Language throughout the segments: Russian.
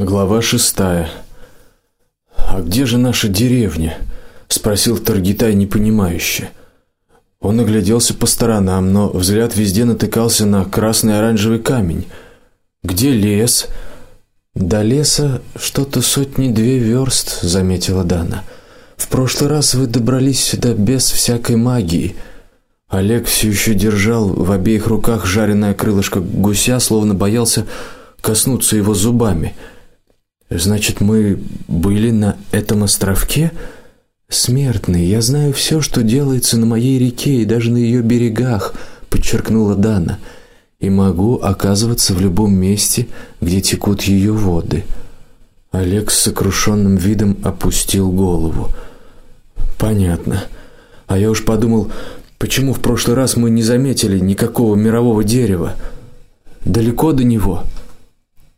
Глава шестая. А где же наша деревня? спросил Таргитай непонимающе. Он огляделся по сторонам, но взгляд везде натыкался на красный оранжевый камень. Где лес? До леса что-то сотни-две верст, заметила Дана. В прошлый раз вы добрались сюда без всякой магии. Олег все еще держал в обеих руках жареное крылышко гуся, словно боялся коснуться его зубами. Значит, мы были на этом островке? Смертный, я знаю все, что делается на моей реке и даже на ее берегах, подчеркнула Дана. И могу оказываться в любом месте, где текут ее воды. Олег с сокрушенным видом опустил голову. Понятно. А я уж подумал, почему в прошлый раз мы не заметили никакого мирового дерева? Далеко до него.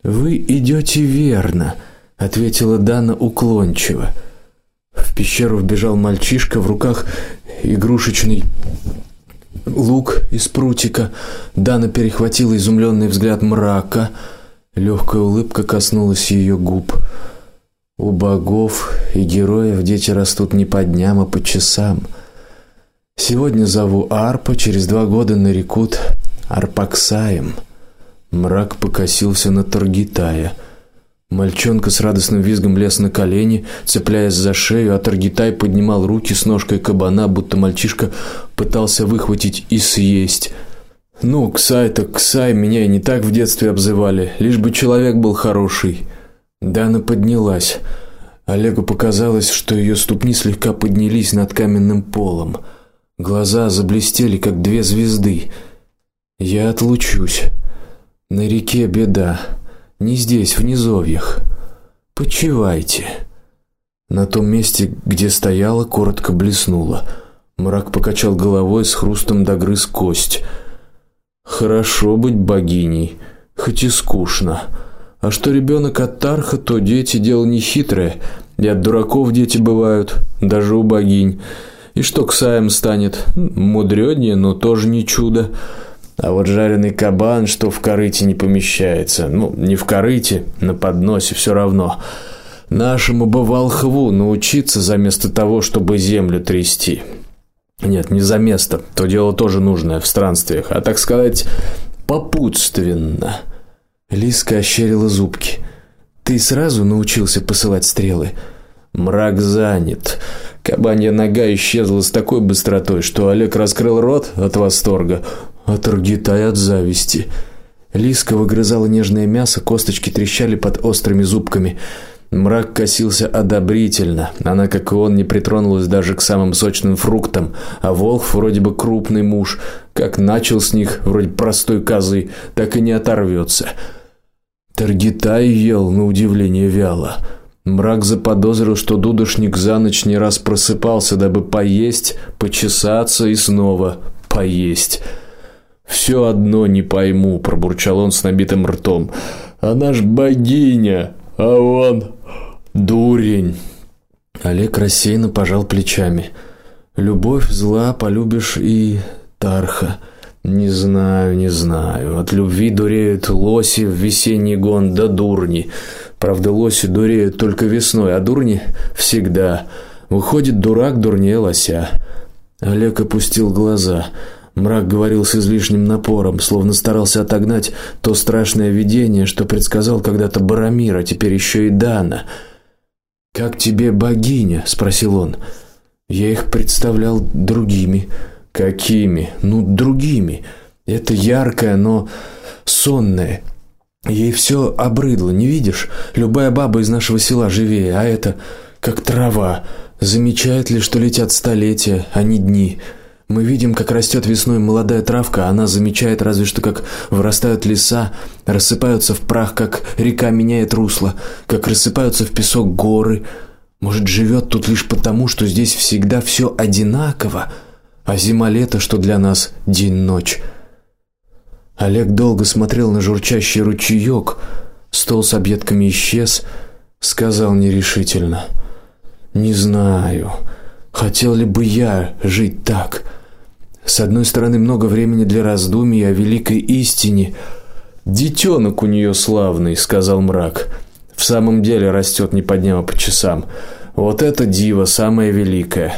Вы идете верно, ответила Дана уклончиво. В пещеру вбежал мальчишка в руках игрушечный лук из прутика. Дана перехватила изумленный взгляд мрака. Легкая улыбка коснулась ее губ. У богов и героев дети растут не по дням, а по часам. Сегодня зову Арпа, через два года нарекут Арпаксаем. Мрак покосился на Таргитая. Мальчонка с радостным визгом лез на колени, цепляясь за шею, а Таргитай поднимал руки с ножкой кабана, будто мальчишка пытался выхватить и съесть. Ну, Ксай-то Ксай, меня и не так в детстве обзывали, лишь бы человек был хороший. Дана поднялась. Олегу показалось, что ее ступни слегка поднялись над каменным полом. Глаза заблестели, как две звезды. Я отлучусь. На реке беда, не здесь, в низовьях. Почивайте. На том месте, где стояла, коротко блеснуло. Мрак покачал головой, с хрустом догрыз кость. Хорошо быть богиней, хоть и скучно. А что ребенок от Тарха, то дети дело не хитрое. И от дураков дети бывают, даже у богинь. И что к Саем станет? Мудрёнее, но тоже не чудо. А вот жареный кабан, что в корыте не помещается. Ну, не в корыте, на подносе все равно. Нашему бы волхву научиться за место того, чтобы землю трясти. Нет, не за место. То дело тоже нужное в странствиях, а так сказать, попутственно. Лиска ощерила зубки. Ты сразу научился посылать стрелы? Мрак занят. Кабанья нога исчезла с такой быстротой, что Олег раскрыл рот от восторга а Таргитай от зависти. Лиска выгрызала нежное мясо, косточки трещали под острыми зубками. Мрак косился одобрительно. Она, как и он, не притронулась даже к самым сочным фруктам, а волк вроде бы крупный муж, как начал с них вроде простой козы, так и не оторвется. Таргитай ел на удивление вяло. Мрак заподозрил, что дудошник за ночь не раз просыпался, дабы поесть, почесаться и снова поесть. Все одно не пойму, пробурчал он с набитым ртом. Она ж богиня, а он дурень. Олег рассеянно пожал плечами. Любовь зла, полюбишь и Тарха. Не знаю, не знаю. От любви дуреют лоси в весенний гон да дурни. Правда, лоси дуреют только весной, а дурни всегда. Выходит, дурак дурнее лося. Олег опустил глаза. Мрак говорил с излишним напором, словно старался отогнать то страшное видение, что предсказал когда-то Барамир, а теперь еще и Дана. Как тебе богиня, спросил он. Я их представлял другими. Какими? Ну, другими. Это яркое, но сонное. Ей все обрыдло, не видишь? Любая баба из нашего села живее, а это как трава. Замечает ли, что летят столетия, а не дни? Мы видим, как растет весной молодая травка, а она замечает разве что как вырастают леса, рассыпаются в прах, как река меняет русло, как рассыпаются в песок горы. Может, живет тут лишь потому, что здесь всегда все одинаково, а зима-лето, что для нас день-ночь. Олег долго смотрел на журчащий ручеек, стол с объедками исчез, сказал нерешительно: "Не знаю, хотел ли бы я жить так". С одной стороны, много времени для раздумий о великой истине. Детенок у нее славный, сказал мрак. В самом деле растет не по дням, а по часам. Вот это диво самое великое.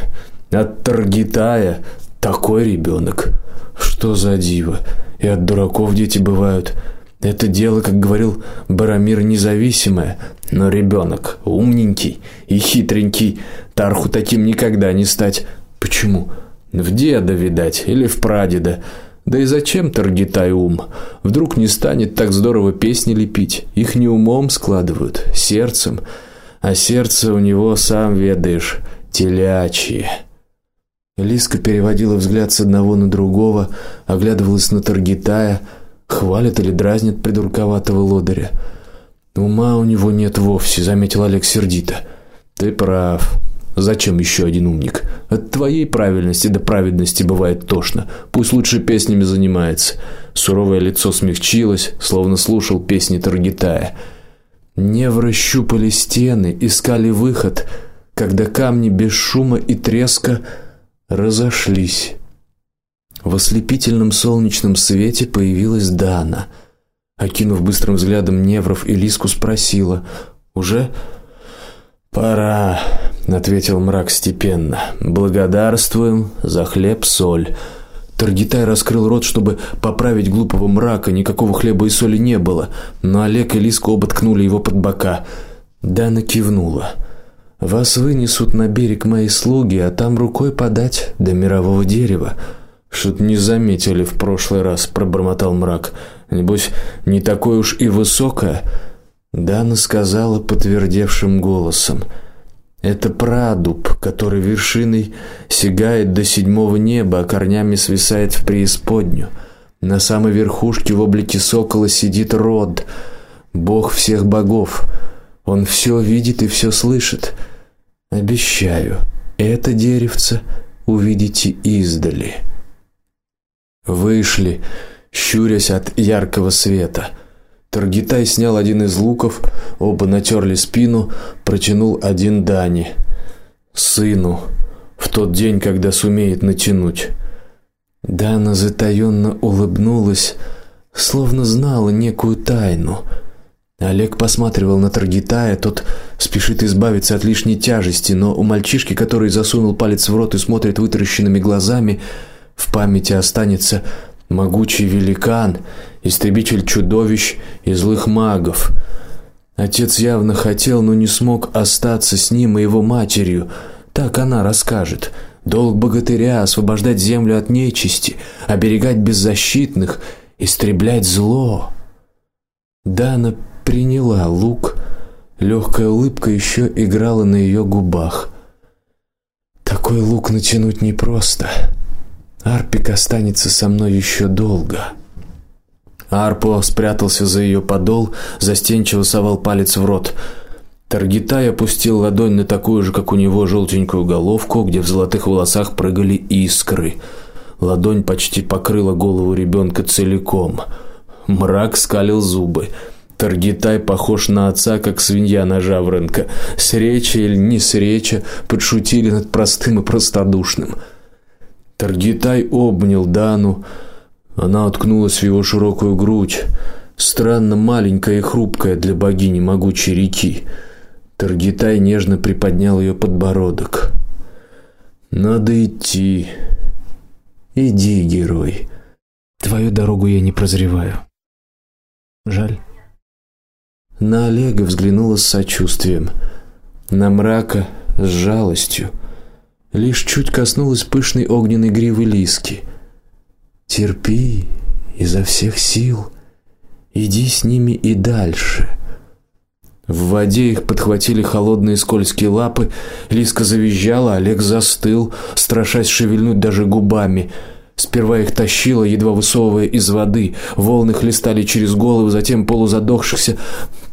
От Таргитая такой ребенок. Что за диво? И от дураков дети бывают. Это дело, как говорил Барамир, независимое, но ребенок умненький и хитренький. Тарху таким никогда не стать. Почему? В деда, видать, или в прадеда. Да и зачем Таргитай ум? Вдруг не станет так здорово песни лепить. Их не умом складывают, сердцем. А сердце у него, сам ведаешь, телячье. Лиска переводила взгляд с одного на другого, оглядывалась на Таргитая, хвалит или дразнит придурковатого лодыря. Ума у него нет вовсе, заметил Олег сердито. Ты прав. Зачем еще один умник? От твоей правильности до праведности бывает тошно. Пусть лучше песнями занимается. Суровое лицо смягчилось, словно слушал песни Таргитая. Не щупали стены, искали выход, когда камни без шума и треска разошлись. В ослепительном солнечном свете появилась Дана. Окинув быстрым взглядом Невров и Лиску, спросила: "Уже пора?" ответил мрак степенно. Благодарствуем за хлеб, соль. Таргитай раскрыл рот, чтобы поправить глупого мрака. Никакого хлеба и соли не было, но Олег и Лиска оба ткнули его под бока. Дана кивнула. Вас вынесут на берег мои слуги, а там рукой подать до мирового дерева. Что-то не заметили в прошлый раз, пробормотал мрак. Небось, не такое уж и высокое. Дана сказала подтвердевшим голосом: это прадуб, который вершиной сигает до седьмого неба, а корнями свисает в преисподнюю. На самой верхушке в облике сокола сидит Род, бог всех богов. Он все видит и все слышит. Обещаю, это деревце увидите издали. Вышли, щурясь от яркого света. Таргитай снял один из луков, оба натерли спину, протянул один Дани, сыну, в тот день, когда сумеет натянуть. Дана затаённо улыбнулась, словно знала некую тайну. Олег посматривал на Таргитая, тот спешит избавиться от лишней тяжести, но у мальчишки, который засунул палец в рот и смотрит вытаращенными глазами, в памяти останется могучий великан, истребитель чудовищ и злых магов. Отец явно хотел, но не смог остаться с ним и его матерью. Так она расскажет. Долг богатыря освобождать землю от нечисти, оберегать беззащитных, истреблять зло. Дана приняла лук, легкая улыбка еще играла на ее губах. Такой лук натянуть непросто. Арпик останется со мной еще долго. Арпо спрятался за ее подол, застенчиво совал палец в рот. Таргитай опустил ладонь на такую же, как у него, желтенькую головку, где в золотых волосах прыгали искры. Ладонь почти покрыла голову ребенка целиком. Мрак скалил зубы. Таргитай похож на отца, как свинья на жаворонка. Среча или не среча, подшутили над простым и простодушным. Таргитай обнял Дану, она уткнулась в его широкую грудь, странно маленькая и хрупкая для богини могучей реки. Таргитай нежно приподнял ее подбородок. Надо идти. Иди, герой. Твою дорогу я не прозреваю. Жаль. На Олега взглянула с сочувствием, на мрака с жалостью лишь чуть коснулась пышной огненной гривы лиски. Терпи изо всех сил, иди с ними и дальше. В воде их подхватили холодные скользкие лапы, лиска завизжала, Олег застыл, страшась шевельнуть даже губами. Сперва их тащило, едва высовывая из воды, волны хлестали через головы, затем полузадохшихся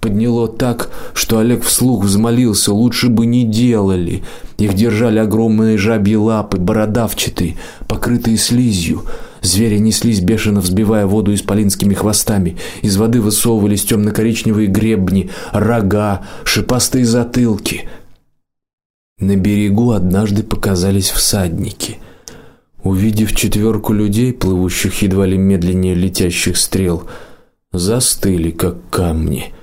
подняло так, что Олег вслух взмолился: лучше бы не делали. Их держали огромные жабьи лапы, бородавчатые, покрытые слизью. Звери неслись бешено взбивая воду исполинскими хвостами. Из воды высовывались темно коричневые гребни, рога, шипастые затылки. На берегу однажды показались всадники. Увидев четверку людей, плывущих едва ли медленнее летящих стрел, застыли как камни.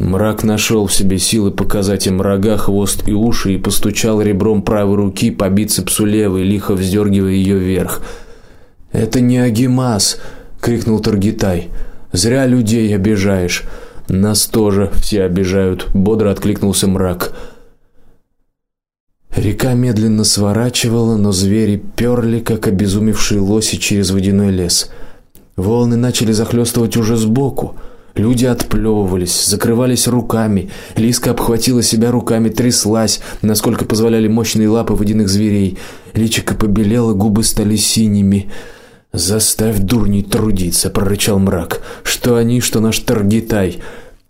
Мрак нашел в себе силы показать им рога, хвост и уши и постучал ребром правой руки по бицепсу левой, лихо вздергивая ее вверх. "Это не Агимас", крикнул Таргитай. "Зря людей обижаешь. Нас тоже все обижают", бодро откликнулся Мрак. Река медленно сворачивала, но звери перли, как обезумевшие лоси через водяной лес. Волны начали захлестывать уже сбоку. Люди отплевывались, закрывались руками. Лиска обхватила себя руками, тряслась, насколько позволяли мощные лапы водяных зверей. Личико побелело, губы стали синими. Заставь дурней трудиться, прорычал мрак. Что они, что наш Таргитай.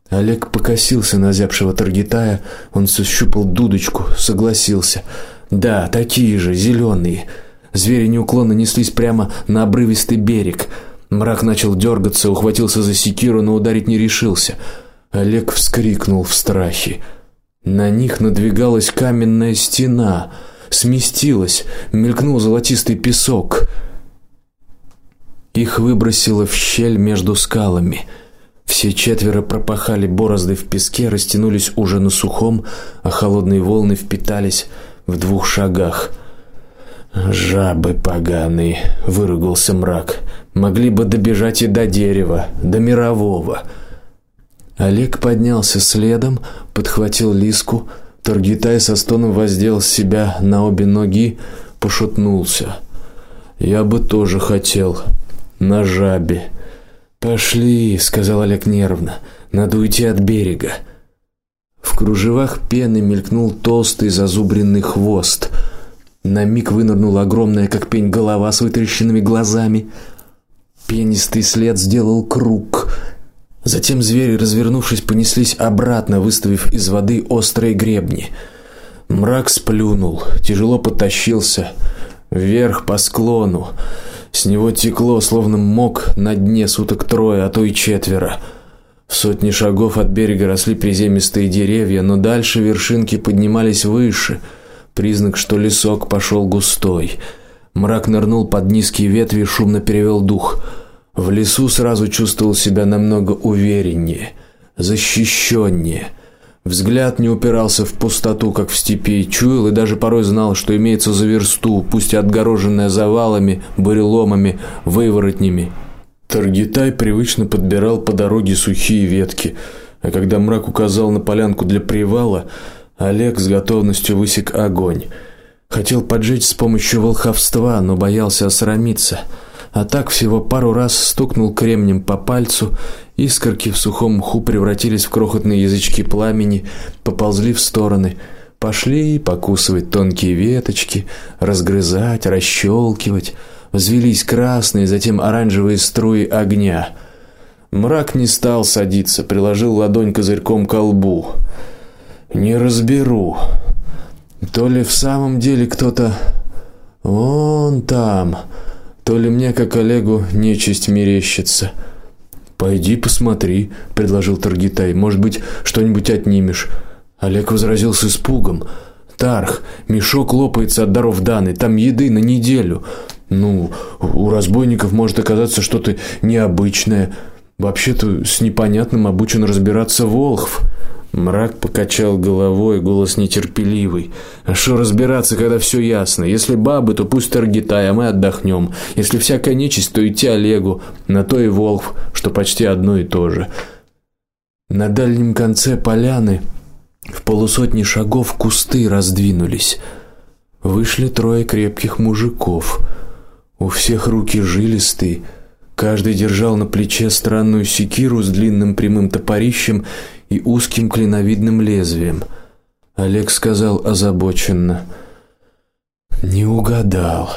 Олег покосился на зябшего Таргитая, он сощупал дудочку, согласился. Да, такие же, зеленые. Звери неуклонно неслись прямо на обрывистый берег. Мрак начал дергаться, ухватился за секиру, но ударить не решился. Олег вскрикнул в страхе. На них надвигалась каменная стена, сместилась, мелькнул золотистый песок. Их выбросило в щель между скалами. Все четверо пропахали борозды в песке, растянулись уже на сухом, а холодные волны впитались в двух шагах. Жабы поганые, выругался мрак. Могли бы добежать и до дерева, до мирового. Олег поднялся следом, подхватил лиску, Торгитай со стоном воздел себя на обе ноги, пошатнулся. Я бы тоже хотел на жабе. Пошли, сказал Олег нервно. Надо уйти от берега. В кружевах пены мелькнул толстый зазубренный хвост. На миг вынырнула огромная, как пень, голова с вытрященными глазами. Пенистый след сделал круг. Затем звери, развернувшись, понеслись обратно, выставив из воды острые гребни. Мрак сплюнул, тяжело потащился вверх по склону. С него текло, словно мок на дне суток трое, а то и четверо. В сотни шагов от берега росли приземистые деревья, но дальше вершинки поднимались выше признак, что лесок пошел густой. Мрак нырнул под низкие ветви, шумно перевел дух. В лесу сразу чувствовал себя намного увереннее, защищеннее. Взгляд не упирался в пустоту, как в степи, чуял и даже порой знал, что имеется за версту, пусть и отгороженная завалами, буреломами, выворотнями. Таргитай привычно подбирал по дороге сухие ветки, а когда мрак указал на полянку для привала, Олег с готовностью высек огонь. Хотел поджечь с помощью волховства, но боялся осрамиться. А так всего пару раз стукнул кремнем по пальцу, искорки в сухом мху превратились в крохотные язычки пламени, поползли в стороны. Пошли покусывать тонкие веточки, разгрызать, расщелкивать. Взвились красные, затем оранжевые струи огня. Мрак не стал садиться, приложил ладонь козырьком к лбу. Не разберу. То ли в самом деле кто-то вон там, то ли мне, как Олегу, нечисть мерещится. Пойди посмотри, предложил Таргитай. Может быть, что-нибудь отнимешь. Олег возразил с испугом. Тарх, мешок лопается от даров Даны, там еды на неделю. Ну, у разбойников может оказаться что-то необычное. Вообще-то с непонятным обучен разбираться Волхв. Мрак покачал головой, голос нетерпеливый. А что разбираться, когда все ясно? Если бабы, то пусть Таргитай, а мы отдохнем. Если всякая нечисть, то идти Олегу, на то и Волхв, что почти одно и то же. На дальнем конце поляны в полусотни шагов кусты раздвинулись. Вышли трое крепких мужиков. У всех руки жилистые, каждый держал на плече странную секиру с длинным прямым топорищем и узким клиновидным лезвием. Олег сказал озабоченно: "Не угадал.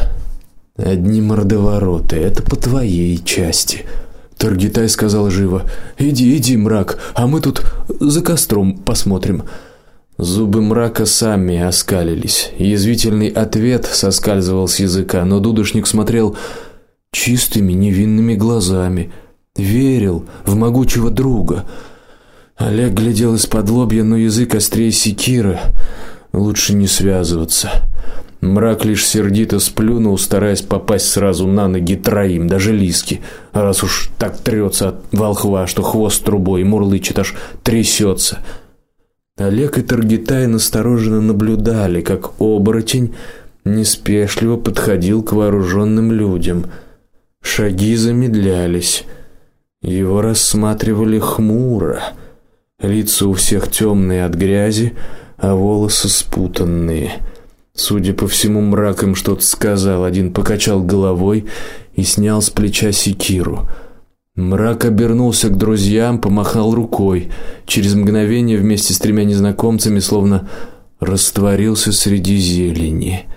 Одни мордовороты. Это по твоей части". Таргитай сказал живо: "Иди, иди, мрак, а мы тут за костром посмотрим". Зубы мрака сами оскалились. Язвительный ответ соскальзывал с языка, но дудушник смотрел чистыми невинными глазами, верил в могучего друга. Олег глядел из-под лобья, но язык острее секиры. Лучше не связываться. Мрак лишь сердито сплюнул, стараясь попасть сразу на ноги троим, даже Лиски. А раз уж так трется от волхва, что хвост трубой и мурлычет аж трясется. Олег и Таргитай настороженно наблюдали, как оборотень неспешно подходил к вооруженным людям. Шаги замедлялись. Его рассматривали хмуро. Лица у всех темные от грязи, а волосы спутанные. Судя по всему, мрак им что-то сказал, один покачал головой и снял с плеча секиру. Мрак обернулся к друзьям, помахал рукой. Через мгновение вместе с тремя незнакомцами словно растворился среди зелени.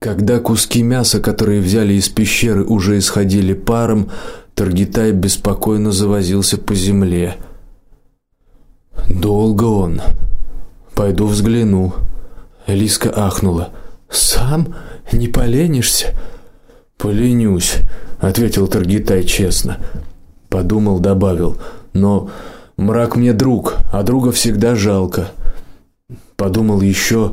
Когда куски мяса, которые взяли из пещеры, уже исходили паром, Таргитай беспокойно завозился по земле. Долго он. Пойду взгляну. Лиска ахнула. Сам не поленишься? Поленюсь, ответил Таргитай честно. Подумал, добавил: "Но мрак мне друг, а друга всегда жалко". Подумал еще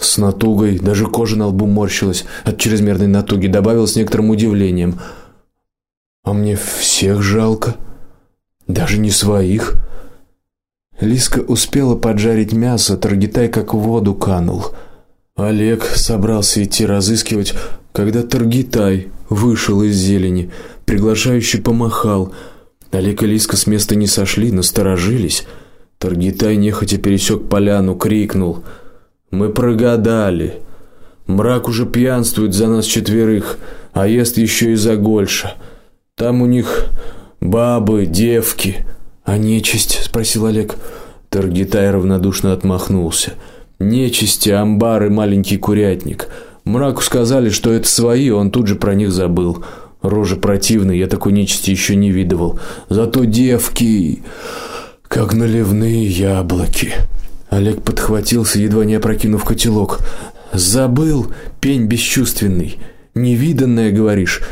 с натугой, даже кожа на лбу морщилась от чрезмерной натуги, добавил с некоторым удивлением: "А мне всех жалко, даже не своих". Лиска успела поджарить мясо, Таргитай как в воду канул. Олег собрался идти разыскивать, когда Таргитай вышел из зелени, приглашающе помахал. Олег и Лиска с места не сошли, насторожились. Таргитай нехотя пересек поляну, крикнул: мы прогадали. Мрак уже пьянствует за нас четверых, а ест еще и за Гольша. Там у них бабы, девки, а нечисть, спросил Олег. Таргитай равнодушно отмахнулся. Нечисти, амбары, маленький курятник. Мраку сказали, что это свои, он тут же про них забыл. Рожа противная, я такой нечисти еще не видывал. Зато девки как наливные яблоки. Олег подхватился, едва не опрокинув котелок. Забыл, пень бесчувственный. Невиданное, говоришь?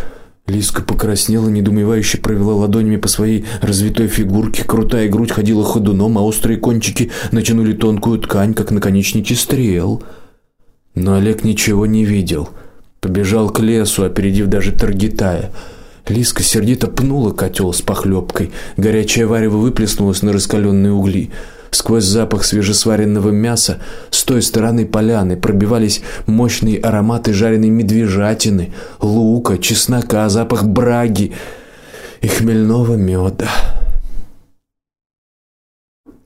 Лиска покраснела, недоумевающе провела ладонями по своей развитой фигурке, крутая грудь ходила ходуном, а острые кончики натянули тонкую ткань, как наконечники стрел. Но Олег ничего не видел. Побежал к лесу, опередив даже Таргитая. Лиска сердито пнула котел с похлебкой. Горячее варево выплеснулось на раскаленные угли. Сквозь запах свежесваренного мяса с той стороны поляны пробивались мощные ароматы жареной медвежатины, лука, чеснока, запах браги и хмельного меда.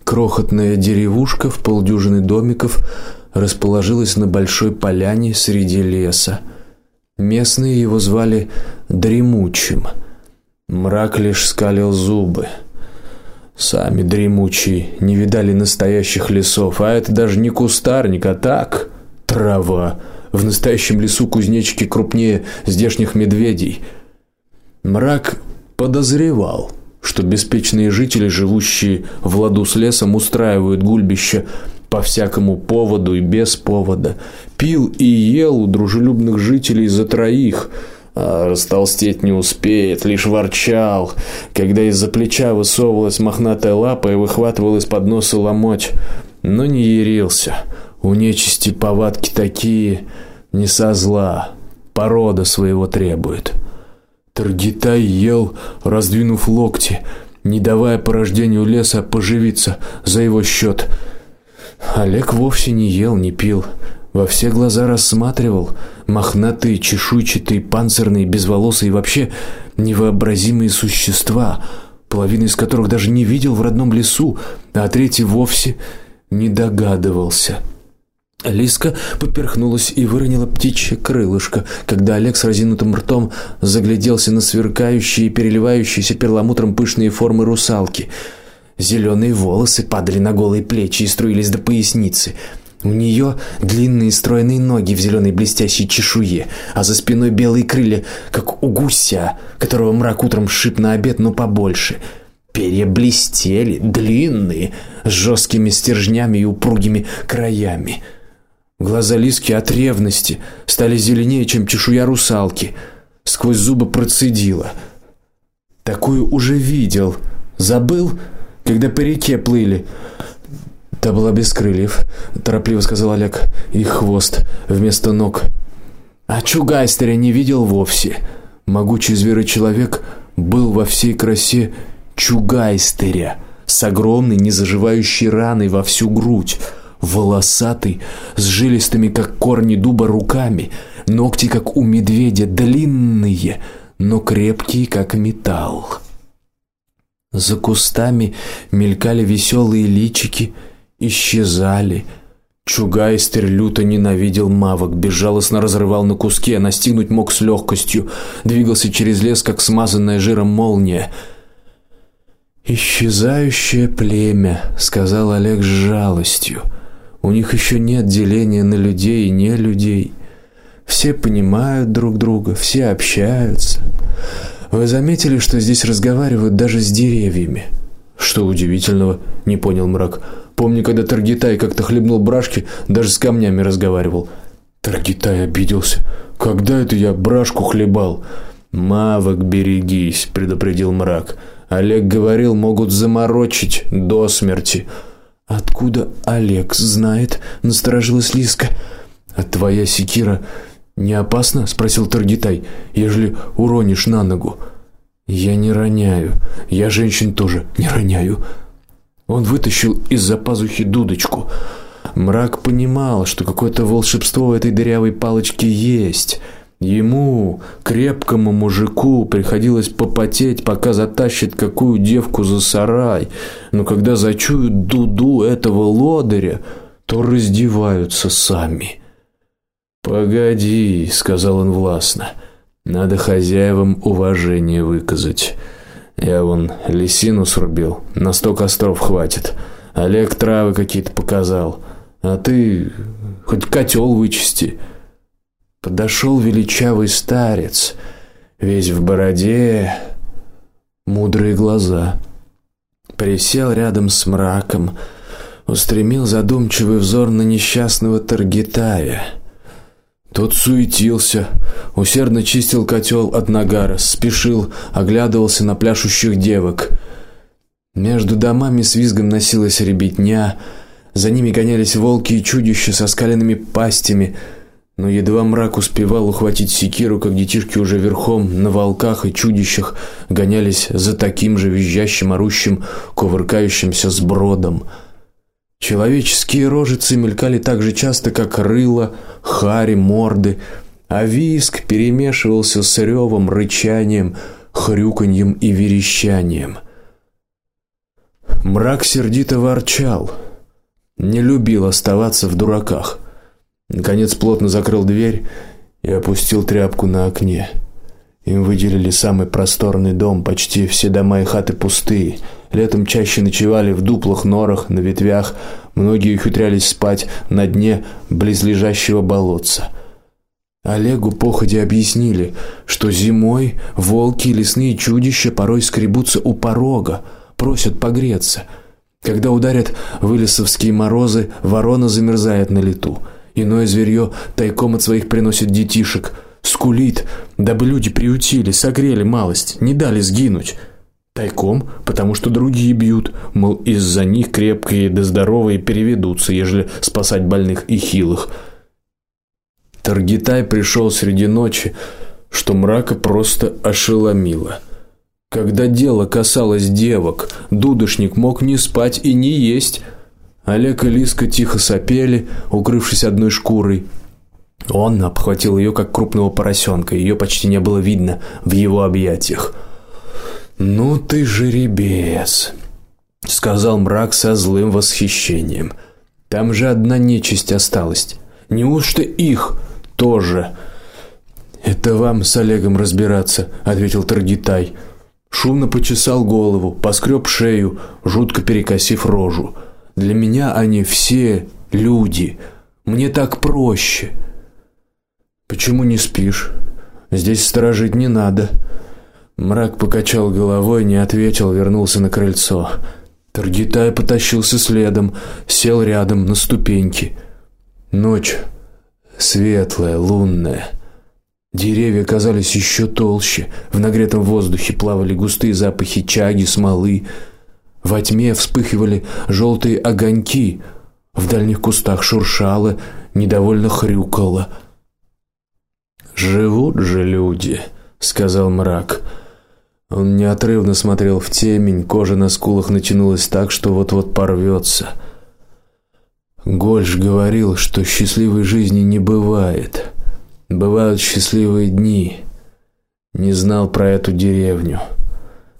Крохотная деревушка в полдюжины домиков расположилась на большой поляне среди леса. Местные его звали Дремучим. Мрак лишь скалил зубы. Сами дремучие не видали настоящих лесов, а это даже не кустарник, а так трава. В настоящем лесу кузнечики крупнее здешних медведей. Мрак подозревал, что беспечные жители, живущие в ладу с лесом, устраивают гульбища по всякому поводу и без повода. Пил и ел у дружелюбных жителей за троих а растолстеть не успеет, лишь ворчал, когда из-за плеча высовывалась мохнатая лапа и выхватывал из-под носа ломоть, но не ярился. У нечисти повадки такие, не со зла, порода своего требует. Таргитай ел, раздвинув локти, не давая порождению леса поживиться за его счет. Олег вовсе не ел, не пил, во все глаза рассматривал мохнатые, чешуйчатые, панцирные, безволосые и вообще невообразимые существа, половину из которых даже не видел в родном лесу, а третий вовсе не догадывался. Лиска поперхнулась и выронила птичье крылышко, когда Олег с разинутым ртом загляделся на сверкающие переливающиеся перламутром пышные формы русалки. Зеленые волосы падали на голые плечи и струились до поясницы. У нее длинные стройные ноги в зеленой блестящей чешуе, а за спиной белые крылья, как у гуся, которого мрак утром шип на обед, но побольше. Перья блестели, длинные, с жесткими стержнями и упругими краями. Глаза Лиски от ревности стали зеленее, чем чешуя русалки. Сквозь зубы процедила: "Такую уже видел. Забыл, когда по реке плыли. Та была без крыльев, торопливо сказал Олег. И хвост вместо ног. А чугайстеря не видел вовсе. Могучий зверочеловек был во всей красе чугайстеря с огромной незаживающей раной во всю грудь, волосатый, с жилистыми как корни дуба руками, ногти как у медведя длинные, но крепкие как металл. За кустами мелькали веселые личики, исчезали. Чугайстер люто ненавидел мавок, безжалостно разрывал на куски, а настигнуть мог с легкостью, двигался через лес как смазанная жиром молния. Исчезающее племя, сказал Олег с жалостью. У них еще нет деления на людей и не людей. Все понимают друг друга, все общаются. Вы заметили, что здесь разговаривают даже с деревьями? Что удивительного, не понял мрак. Помню, когда Таргитай как-то хлебнул брашки, даже с камнями разговаривал. Таргитай обиделся. Когда это я брашку хлебал? Мавок берегись, предупредил мрак. Олег говорил, могут заморочить до смерти. Откуда Олег знает? Насторожилась Лиска. А твоя секира не опасно? спросил Таргитай. Ежели уронишь на ногу. Я не роняю. Я женщин тоже не роняю. Он вытащил из-за пазухи дудочку. Мрак понимал, что какое-то волшебство в этой дырявой палочке есть. Ему, крепкому мужику, приходилось попотеть, пока затащит какую девку за сарай. Но когда зачуют дуду этого лодыря, то раздеваются сами. Погоди, сказал он властно. Надо хозяевам уважение выказать. Я вон лисину срубил, на сто костров хватит. Олег травы какие-то показал. А ты хоть котел вычисти. Подошел величавый старец, весь в бороде, мудрые глаза. Присел рядом с мраком, устремил задумчивый взор на несчастного Таргитая. Тот суетился, усердно чистил котел от нагара, спешил, оглядывался на пляшущих девок. Между домами с визгом носилась ребятня, за ними гонялись волки и чудища со скаленными пастями. Но едва мрак успевал ухватить секиру, как детишки уже верхом на волках и чудищах гонялись за таким же визжащим, орущим, кувыркающимся сбродом. Человеческие рожицы мелькали так же часто, как рыла, хари, морды, а визг перемешивался с ревом, рычанием, хрюканьем и верещанием. Мрак сердито ворчал, не любил оставаться в дураках. Наконец плотно закрыл дверь и опустил тряпку на окне. Им выделили самый просторный дом, почти все дома и хаты пустые. Летом чаще ночевали в дуплах, норах, на ветвях, многие ухитрялись спать на дне близлежащего болотца. Олегу походе объяснили, что зимой волки и лесные чудища порой скребутся у порога, просят погреться. Когда ударят вылесовские морозы, ворона замерзает на лету. Иное зверье тайком от своих приносит детишек, скулит, дабы люди приютили, согрели малость, не дали сгинуть. Тайком, потому что другие бьют, мол, из-за них крепкие да здоровые переведутся, ежели спасать больных и хилых. Таргитай пришел среди ночи, что мрака просто ошеломило. Когда дело касалось девок, дудошник мог не спать и не есть. Олег и Лиска тихо сопели, укрывшись одной шкурой. Он обхватил ее как крупного поросенка, ее почти не было видно в его объятиях. Ну ты жеребец, сказал мрак со злым восхищением. Там же одна нечисть осталась. Неужто их тоже? Это вам с Олегом разбираться, ответил Таргитай. Шумно почесал голову, поскреб шею, жутко перекосив рожу. Для меня они все люди. Мне так проще. Почему не спишь? Здесь сторожить не надо. Мрак покачал головой, не ответил, вернулся на крыльцо. Таргитай потащился следом, сел рядом на ступеньки. Ночь светлая, лунная. Деревья казались еще толще, в нагретом воздухе плавали густые запахи чаги, смолы. Во тьме вспыхивали желтые огоньки, в дальних кустах шуршало, недовольно хрюкало. Живут же люди, сказал мрак. Он неотрывно смотрел в темень, кожа на скулах натянулась так, что вот-вот порвется. Гольш говорил, что счастливой жизни не бывает. Бывают счастливые дни. Не знал про эту деревню.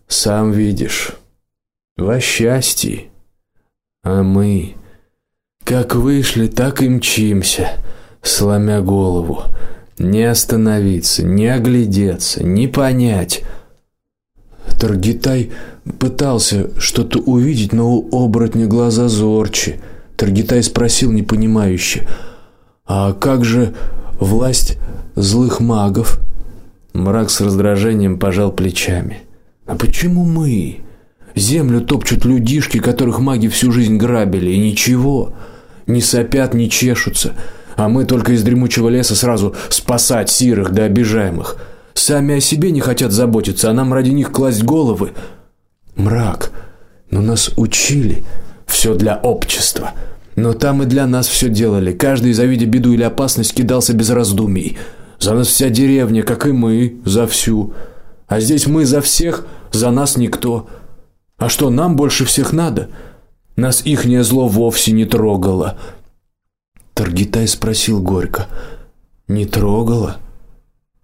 Сам видишь. Во счастье. А мы как вышли, так и мчимся, сломя голову. Не остановиться, не оглядеться, не понять. Таргитай пытался что-то увидеть, но у оборотня глаза зорче. Таргитай спросил непонимающе: "А как же власть злых магов?" Мрак с раздражением пожал плечами. "А почему мы? Землю топчут людишки, которых маги всю жизнь грабили, и ничего, не сопят, не чешутся, а мы только из дремучего леса сразу спасать сирых да обижаемых. Сами о себе не хотят заботиться, а нам ради них класть головы. Мрак. Но нас учили все для общества. Но там и для нас все делали. Каждый, завидя беду или опасность, кидался без раздумий. За нас вся деревня, как и мы, за всю. А здесь мы за всех, за нас никто. А что нам больше всех надо? Нас ихнее зло вовсе не трогало. Таргитай спросил горько: "Не трогало?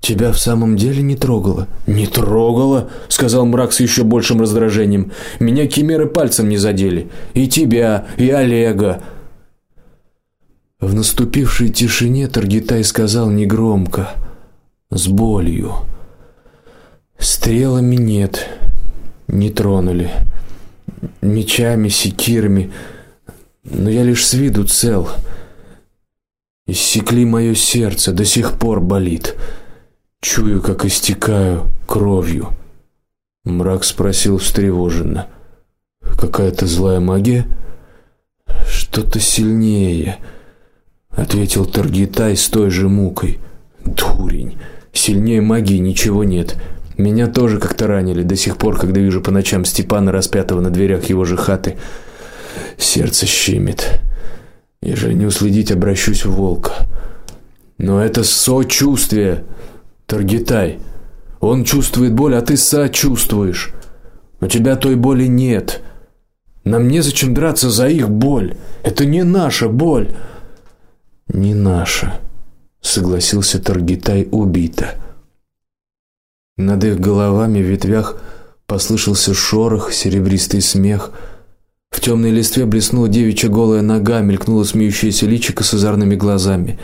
Тебя в самом деле не трогало?" "Не трогало", сказал мрак с еще большим раздражением. "Меня кимеры пальцем не задели, и тебя, и Олега". В наступившей тишине Таргитай сказал негромко, с болью: "Стрелами нет, не тронули. Мечами, секирами, но я лишь с виду цел. Иссекли мое сердце, до сих пор болит. Чую, как истекаю кровью. Мрак спросил встревоженно: "Какая-то злая магия?" "Что-то сильнее", ответил Таргитай с той же мукой. "Дурень, сильнее магии ничего нет. Меня тоже как-то ранили, до сих пор, когда вижу по ночам Степана распятого на дверях его же хаты, сердце щемит. Ежели не уследить, обращусь в волка. Но это сочувствие, Таргитай. Он чувствует боль, а ты сочувствуешь. У тебя той боли нет. Нам не зачем драться за их боль. Это не наша боль. Не наша, согласился Таргитай убито. Над их головами в ветвях послышался шорох, серебристый смех. В темной листве блеснула девичья голая нога, мелькнуло смеющееся личико с озорными глазами.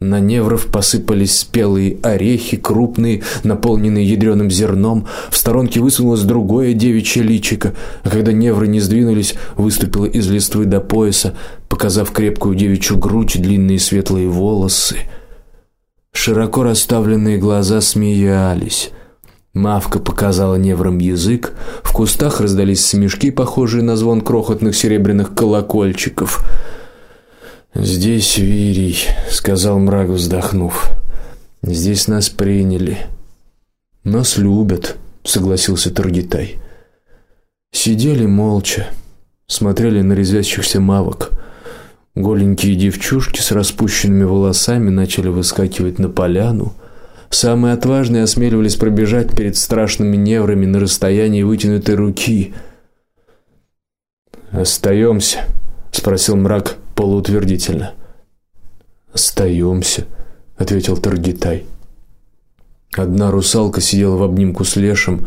На невров посыпались спелые орехи, крупные, наполненные ядреным зерном. В сторонке высунулось другое девичье личико, а когда невры не сдвинулись, выступило из листвы до пояса, показав крепкую девичью грудь, длинные светлые волосы. Широко расставленные глаза смеялись. Мавка показала неврам язык, в кустах раздались смешки, похожие на звон крохотных серебряных колокольчиков. Здесь Вирий, сказал мрак, вздохнув. Здесь нас приняли. Нас любят, согласился Таргитай. Сидели молча, смотрели на резвящихся мавок. Голенькие девчушки с распущенными волосами начали выскакивать на поляну. Самые отважные осмеливались пробежать перед страшными неврами на расстоянии вытянутой руки. Остаемся, спросил мрак полуутвердительно. Остаемся, ответил Таргитай. Одна русалка сидела в обнимку с лешим,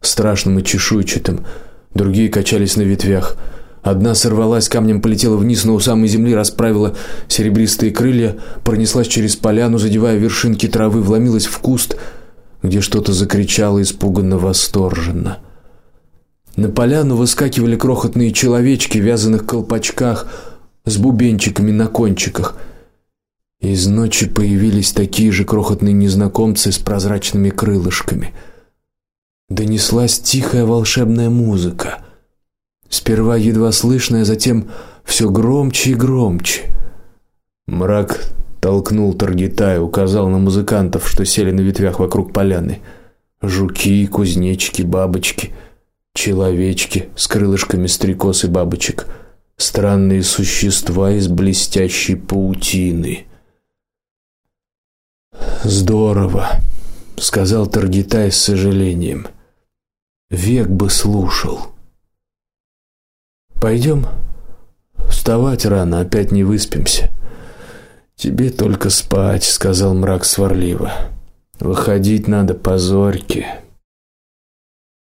страшным и чешуйчатым, другие качались на ветвях. Одна сорвалась, камнем полетела вниз, но у самой земли расправила серебристые крылья, пронеслась через поляну, задевая вершинки травы, вломилась в куст, где что-то закричало испуганно восторженно. На поляну выскакивали крохотные человечки в вязаных колпачках с бубенчиками на кончиках. Из ночи появились такие же крохотные незнакомцы с прозрачными крылышками. Донеслась тихая волшебная музыка. Сперва едва слышное, затем все громче и громче. Мрак толкнул Таргитая, указал на музыкантов, что сели на ветвях вокруг поляны. Жуки, кузнечики, бабочки. человечки с крылышками стрекоз и бабочек, странные существа из блестящей паутины. Здорово, сказал Таргитай с сожалением. Век бы слушал. Пойдем. Вставать рано, опять не выспимся. Тебе только спать, сказал мрак сварливо. Выходить надо по зорьке.